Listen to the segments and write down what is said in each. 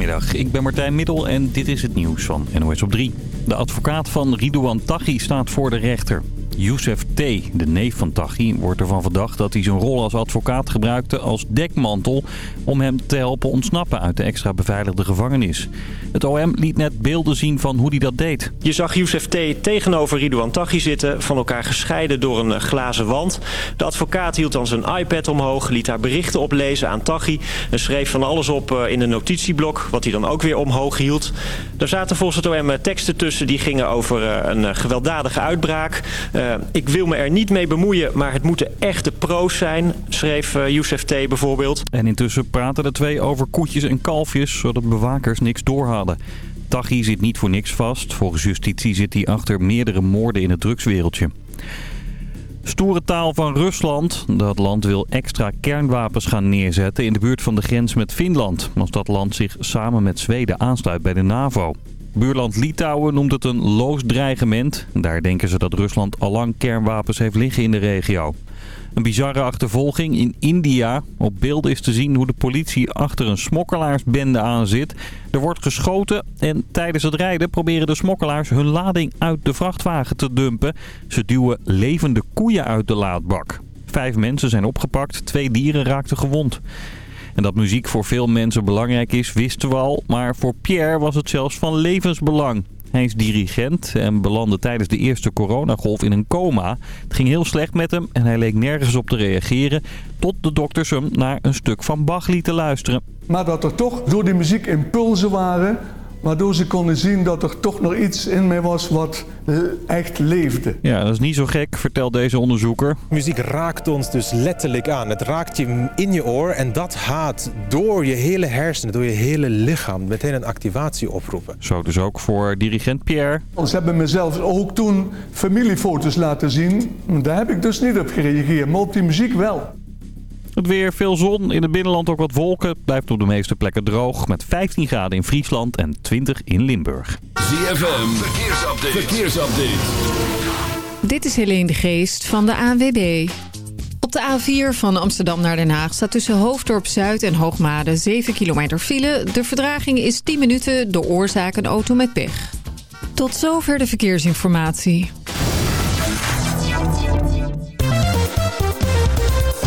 Goedemiddag, ik ben Martijn Middel en dit is het nieuws van NOS op 3. De advocaat van Ridouan Taghi staat voor de rechter. Youssef T., de neef van Taghi, wordt ervan verdacht dat hij zijn rol als advocaat gebruikte als dekmantel om hem te helpen ontsnappen uit de extra beveiligde gevangenis. Het OM liet net beelden zien van hoe hij dat deed. Je zag Youssef T. tegenover Ridouan Taghi zitten, van elkaar gescheiden door een glazen wand. De advocaat hield dan zijn iPad omhoog, liet haar berichten oplezen aan Taghi en schreef van alles op eh, in een notitieblok, wat hij dan ook weer omhoog hield. Daar zaten volgens het OM teksten tussen die gingen over eh, een gewelddadige uitbraak. Uh, ik wil me er niet mee bemoeien, maar het moeten echte pro's zijn, schreef uh, Youssef T. bijvoorbeeld. En intussen praten de twee over koetjes en kalfjes, zodat bewakers niks doorhadden. Taghi zit niet voor niks vast. Volgens justitie zit hij achter meerdere moorden in het drugswereldje. Stoere taal van Rusland. Dat land wil extra kernwapens gaan neerzetten in de buurt van de grens met Finland. Als dat land zich samen met Zweden aansluit bij de NAVO. Buurland Litouwen noemt het een loos dreigement. Daar denken ze dat Rusland allang kernwapens heeft liggen in de regio. Een bizarre achtervolging in India. Op beelden is te zien hoe de politie achter een smokkelaarsbende aan zit. Er wordt geschoten en tijdens het rijden proberen de smokkelaars hun lading uit de vrachtwagen te dumpen. Ze duwen levende koeien uit de laadbak. Vijf mensen zijn opgepakt, twee dieren raakten gewond. En dat muziek voor veel mensen belangrijk is, wisten we al. Maar voor Pierre was het zelfs van levensbelang. Hij is dirigent en belandde tijdens de eerste coronagolf in een coma. Het ging heel slecht met hem en hij leek nergens op te reageren... tot de dokters hem naar een stuk van Bach lieten luisteren. Maar dat er toch door die muziek impulsen waren Waardoor ze konden zien dat er toch nog iets in mij was wat echt leefde. Ja, dat is niet zo gek, vertelt deze onderzoeker. Muziek raakt ons dus letterlijk aan. Het raakt je in je oor en dat gaat door je hele hersenen, door je hele lichaam meteen een activatie oproepen. Zo dus ook voor dirigent Pierre. Ze hebben mezelf ook toen familiefoto's laten zien. Daar heb ik dus niet op gereageerd, maar op die muziek wel. Het weer, veel zon, in het binnenland ook wat wolken. Blijft op de meeste plekken droog met 15 graden in Friesland en 20 in Limburg. ZFM, verkeersupdate. verkeersupdate. Dit is Helene de Geest van de ANWB. Op de A4 van Amsterdam naar Den Haag staat tussen Hoofddorp Zuid en Hoogmade 7 kilometer file. De verdraging is 10 minuten, door oorzaak een auto met pech. Tot zover de verkeersinformatie.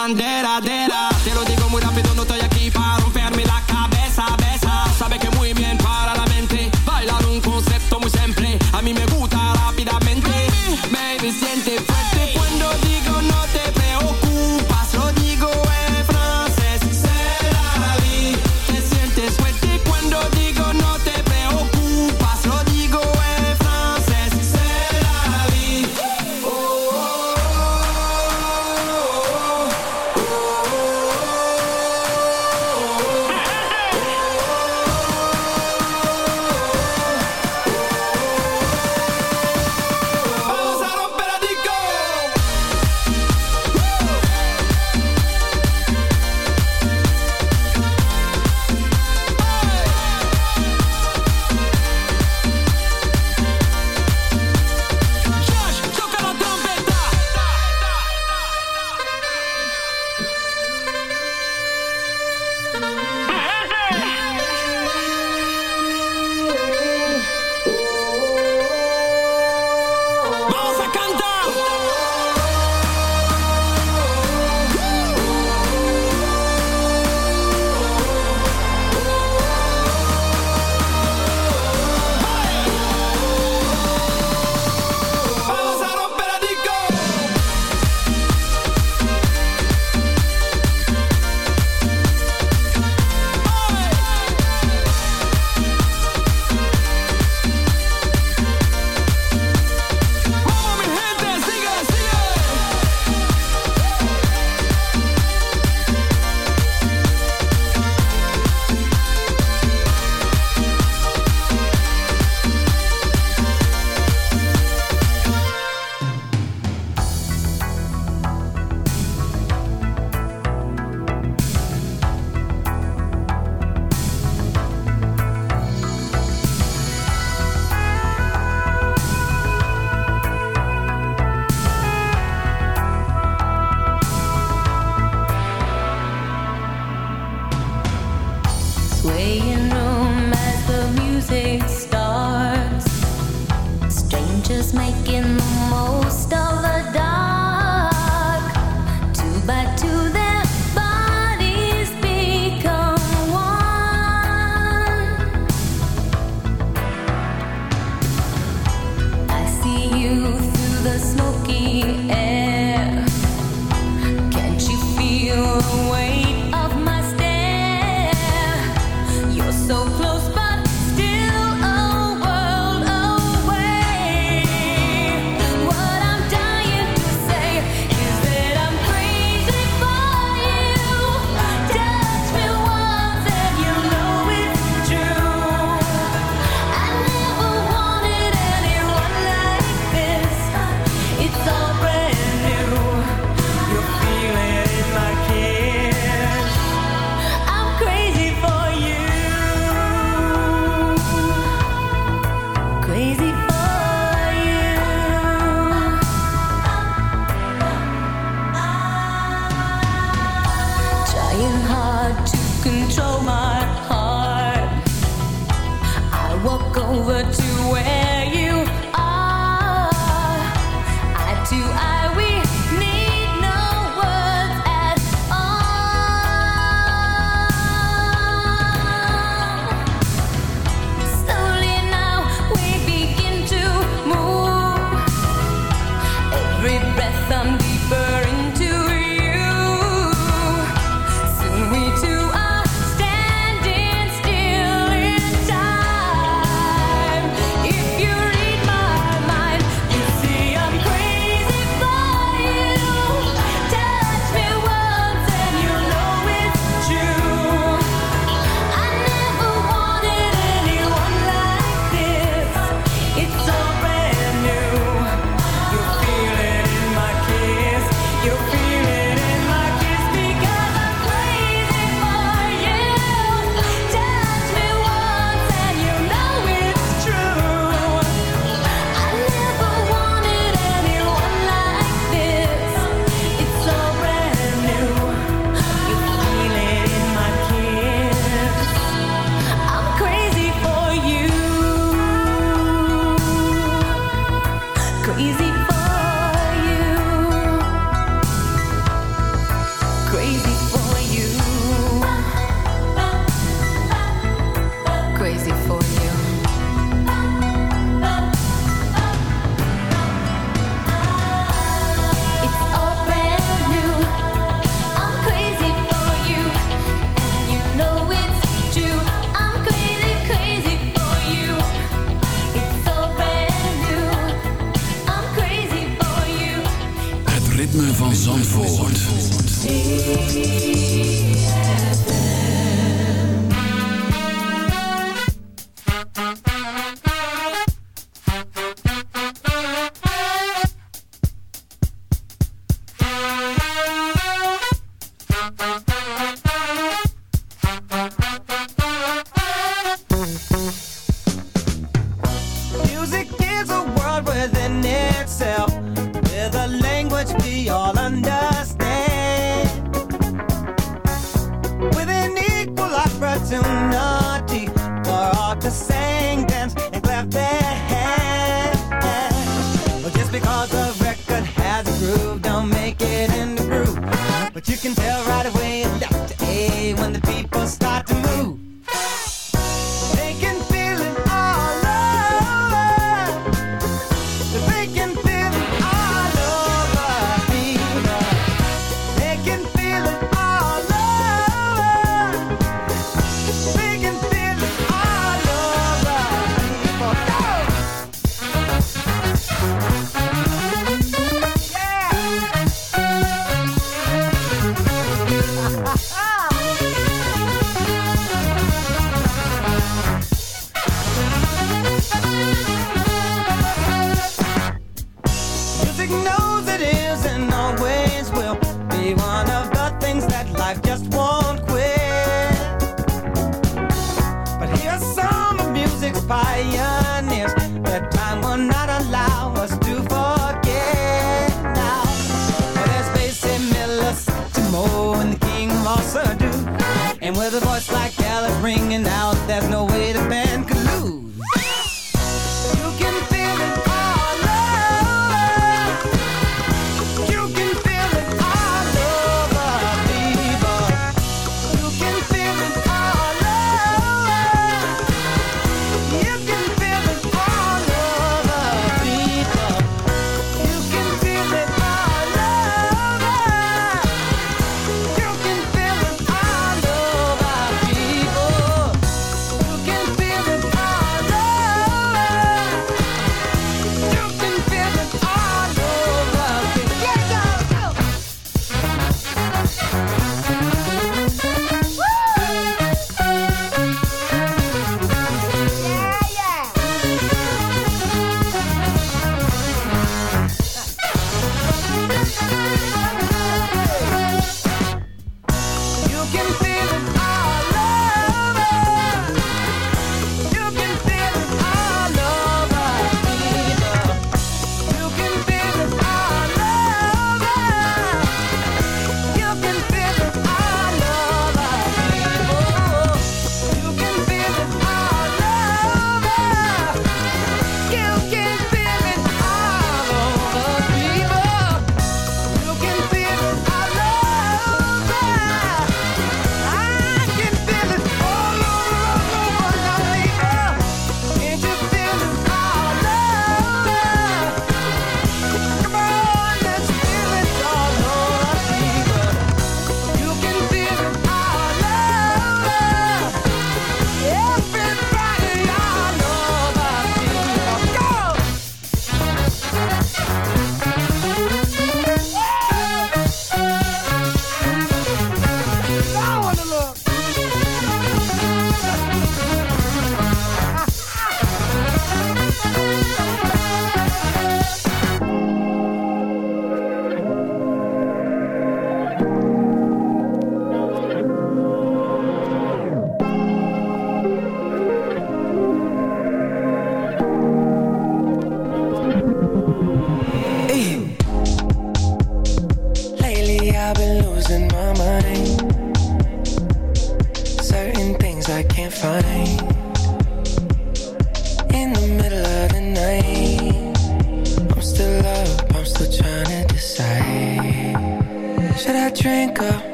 bandera de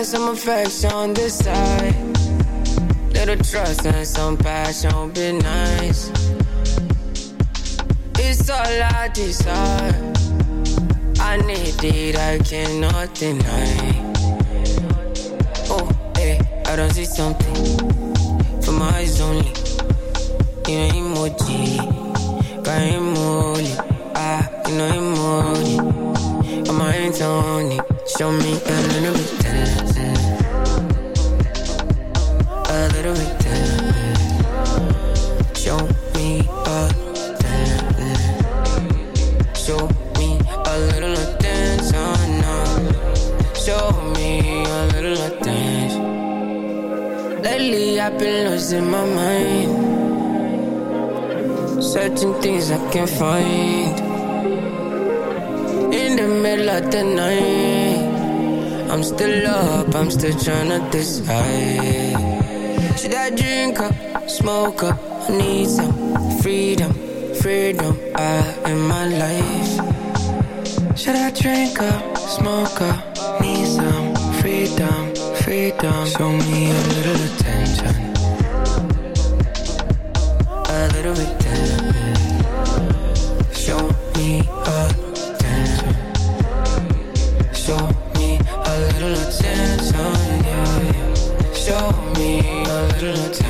and some affection this side. Little trust and some passion be nice. It's all I desire. I need it, I cannot deny. Oh, hey, I don't see something. For my eyes only. You know emoji. Got emoji. Ah, you know emoji. On my hands only. Show me a little bit tenderness. Show me a dance. Show me a little dance. Oh, Show me a little dance. Lately I've been losing my mind. Searching things I can't find. In the middle of the night. I'm still up, I'm still trying to decide should I drink up, smoke up? I need some freedom, freedom. I in my life. Should I drink up, smoke up? Need some freedom, freedom. Show me a little attention, a little bit. Under the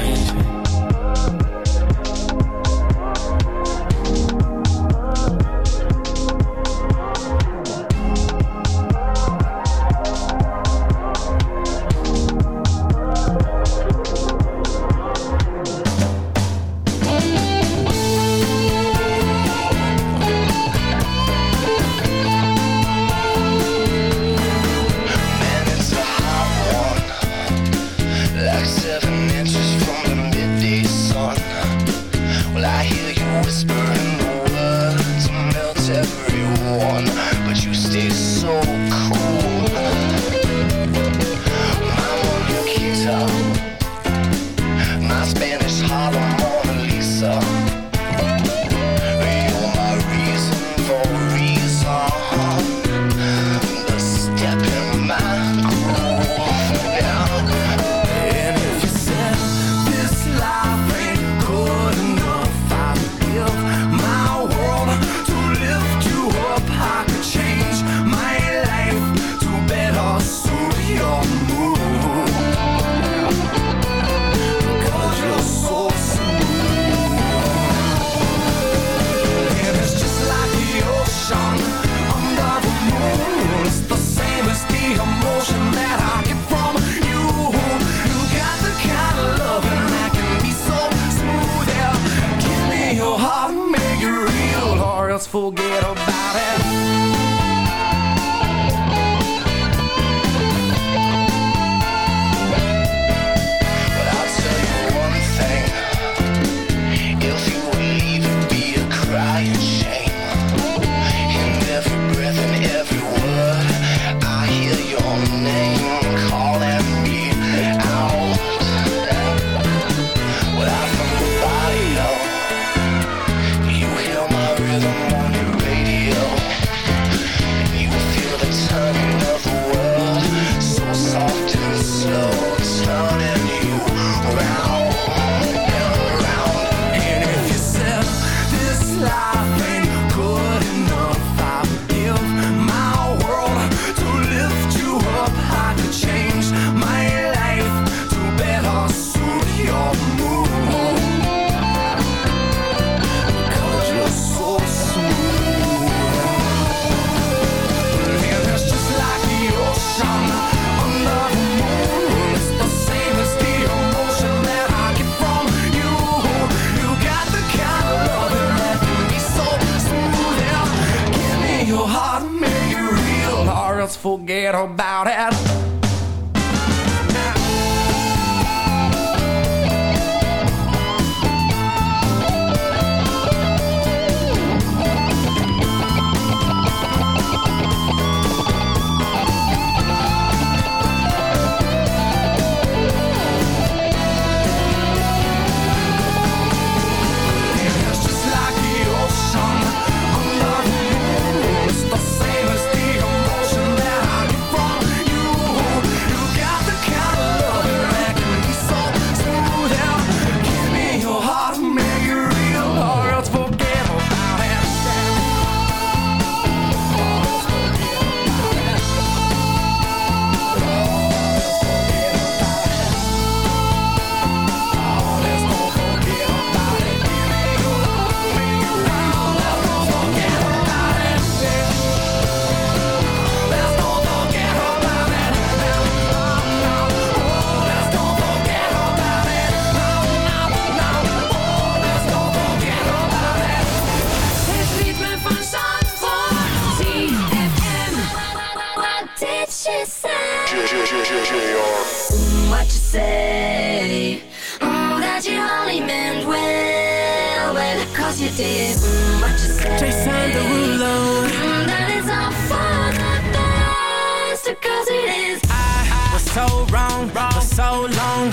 you did. Mm, what you say? Jason Derulo. Mm, that is all for the best, cause it is. I was so wrong for so long,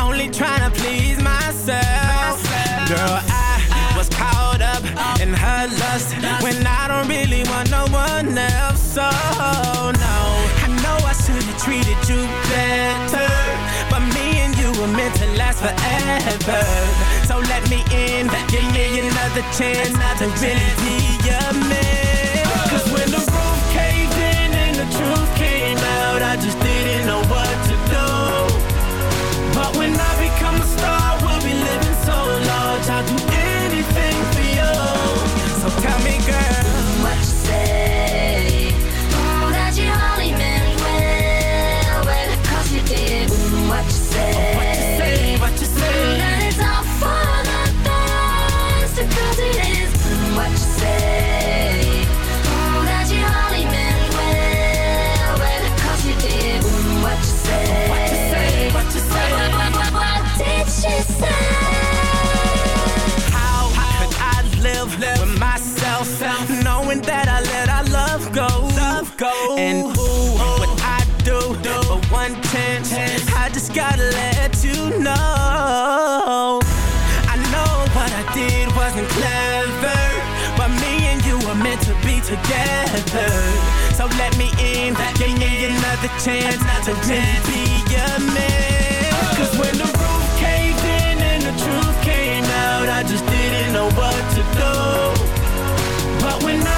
only trying to please myself. Girl, I was caught up in her lust when I don't really want no one else. So no, I know I should have treated you better, but me and you were meant to last forever. Me in, give me another chance to really be a man. Wasn't clever, but me and you were meant to be together. So let me in, give me another chance to really be your man. Cause when the roof caved in and the truth came out, I just didn't know what to do. But when I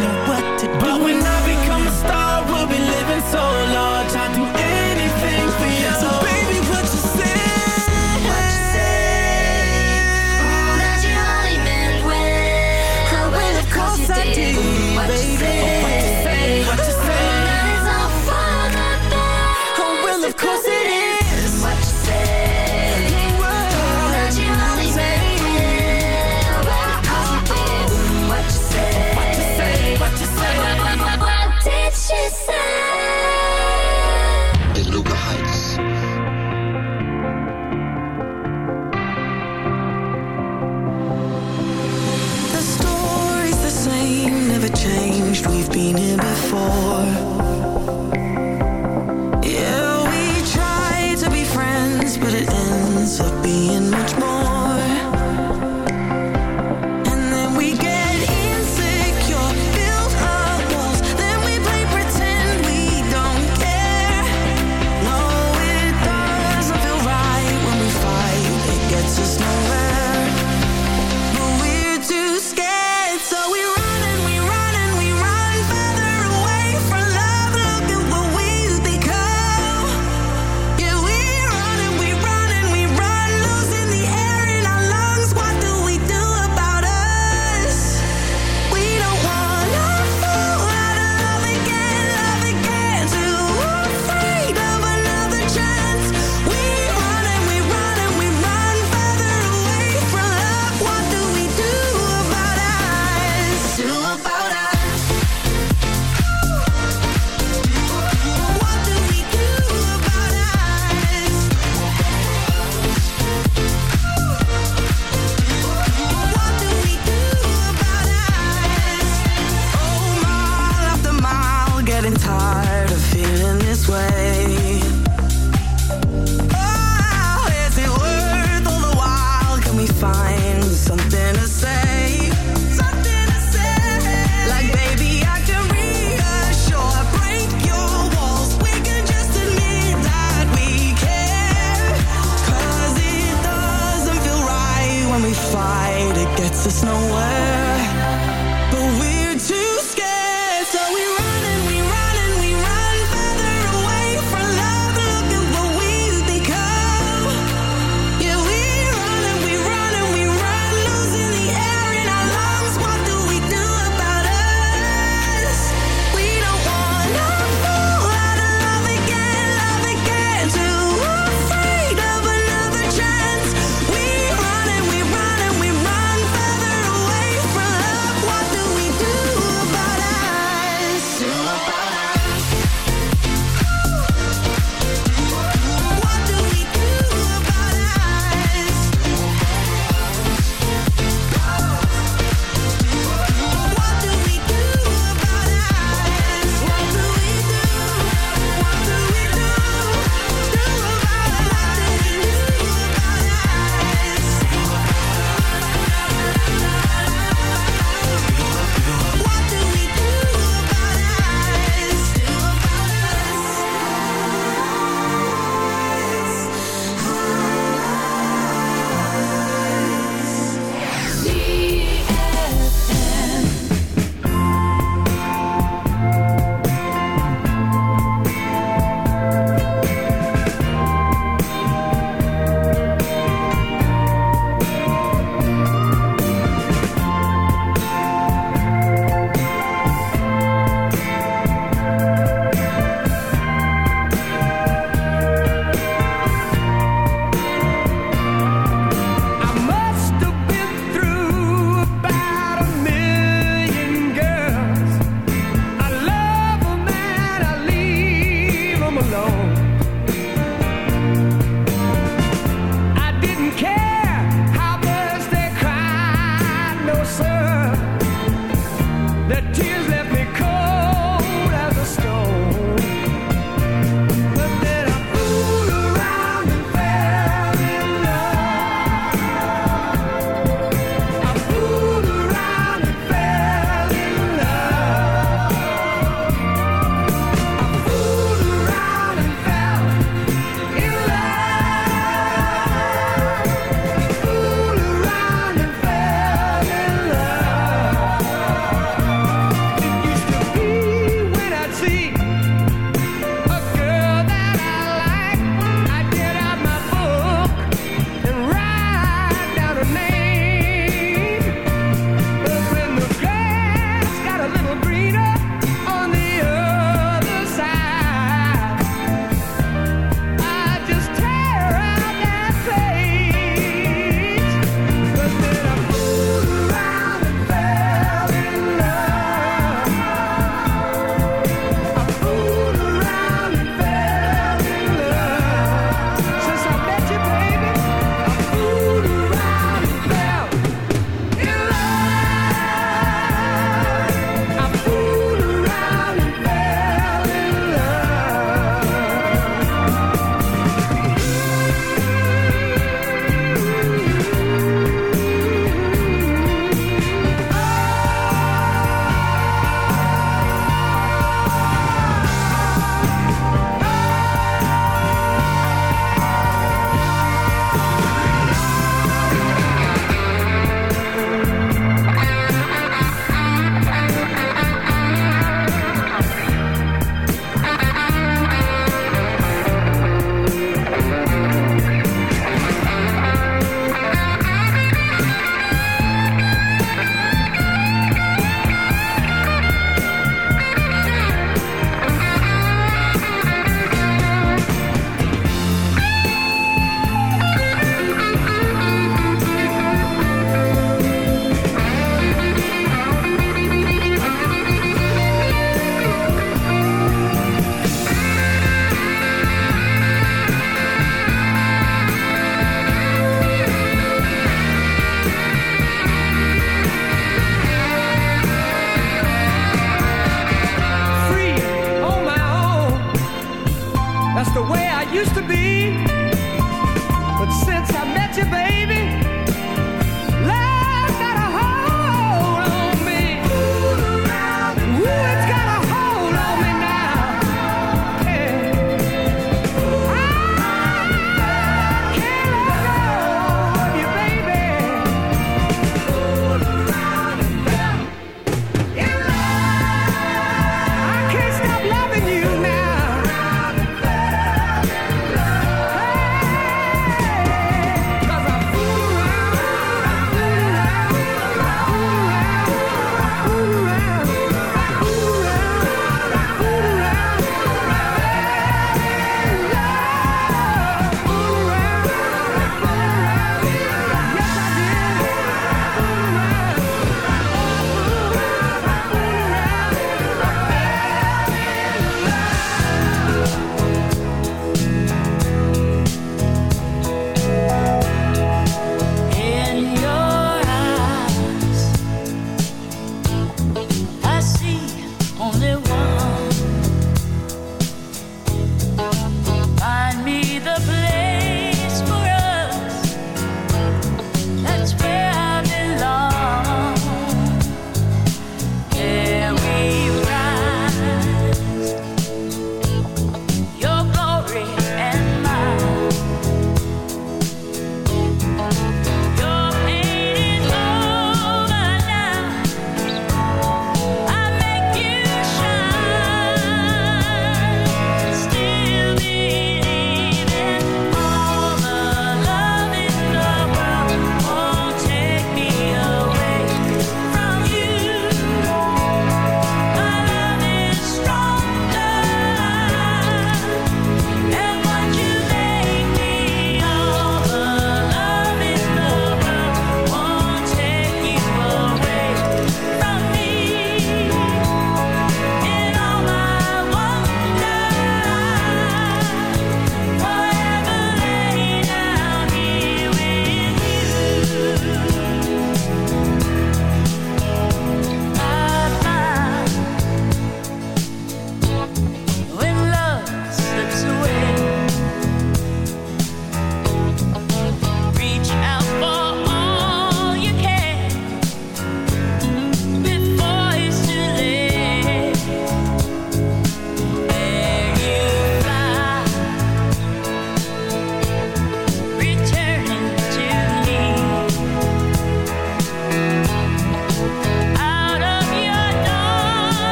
gets us nowhere.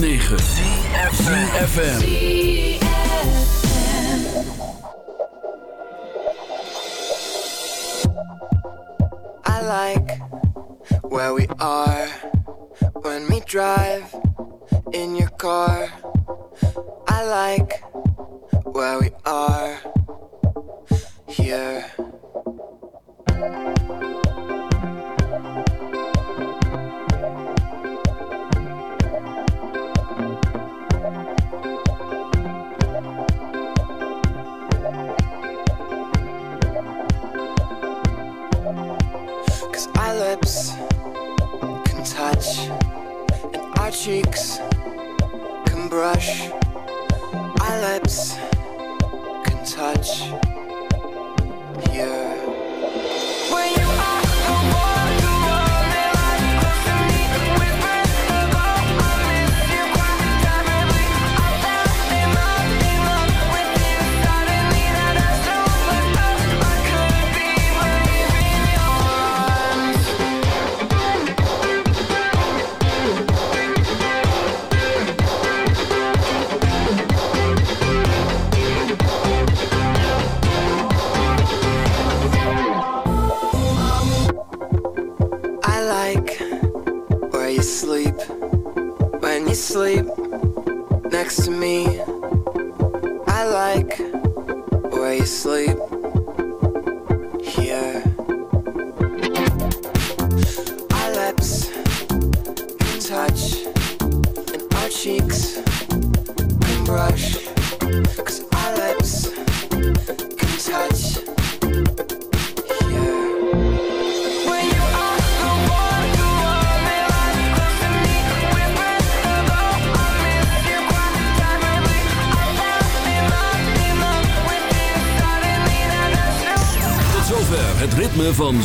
9.